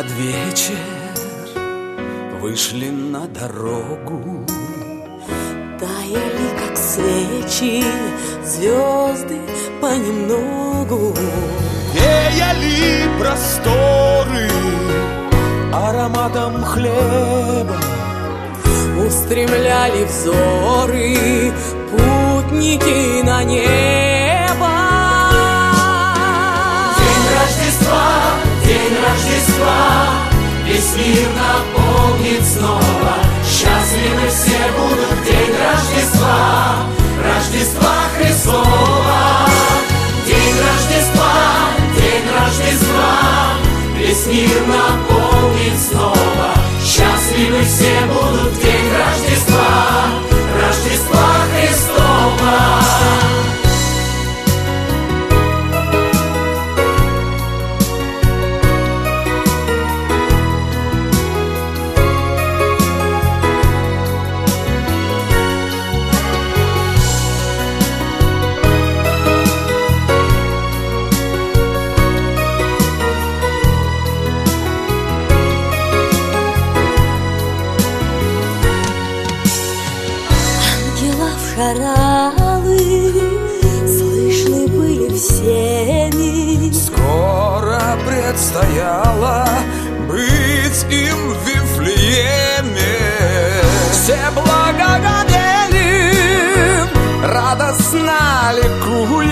под вечер Вышли на дорогу. Таяли, как свечи, звезды понемногу. Веяли просторы ароматом хлеба Устремляли взоры Весь мир наполнит снова. Счастливы все будут Хоралы Слышны были всеми. Скоро предстояло быть им в Вифлееме. Все благоговели, радостно ликуя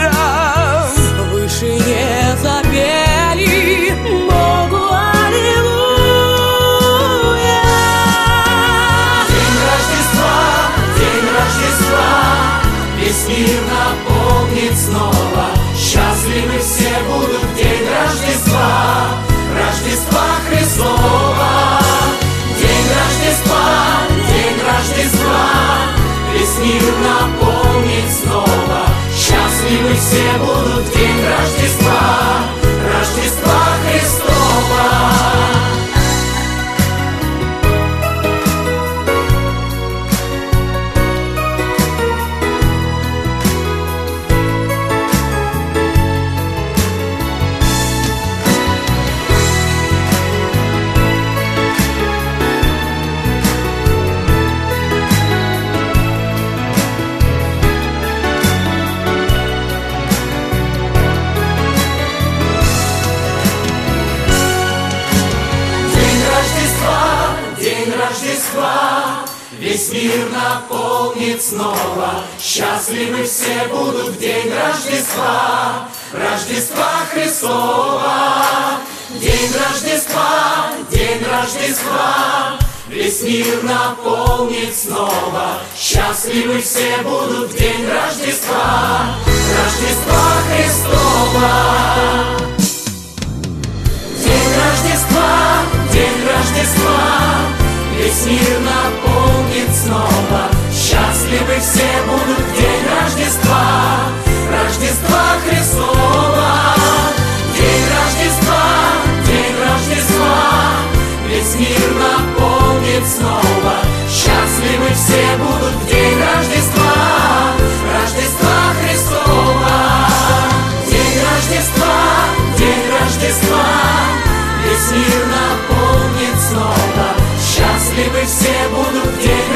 Рождества, весь мир наполнит снова. Счастливы все будут в день Рождества, Рождества Христова. День Рождества, день Рождества, весь мир наполнит снова. Счастливы все будут в день Рождества, Рождества весь мир наполнит все будут в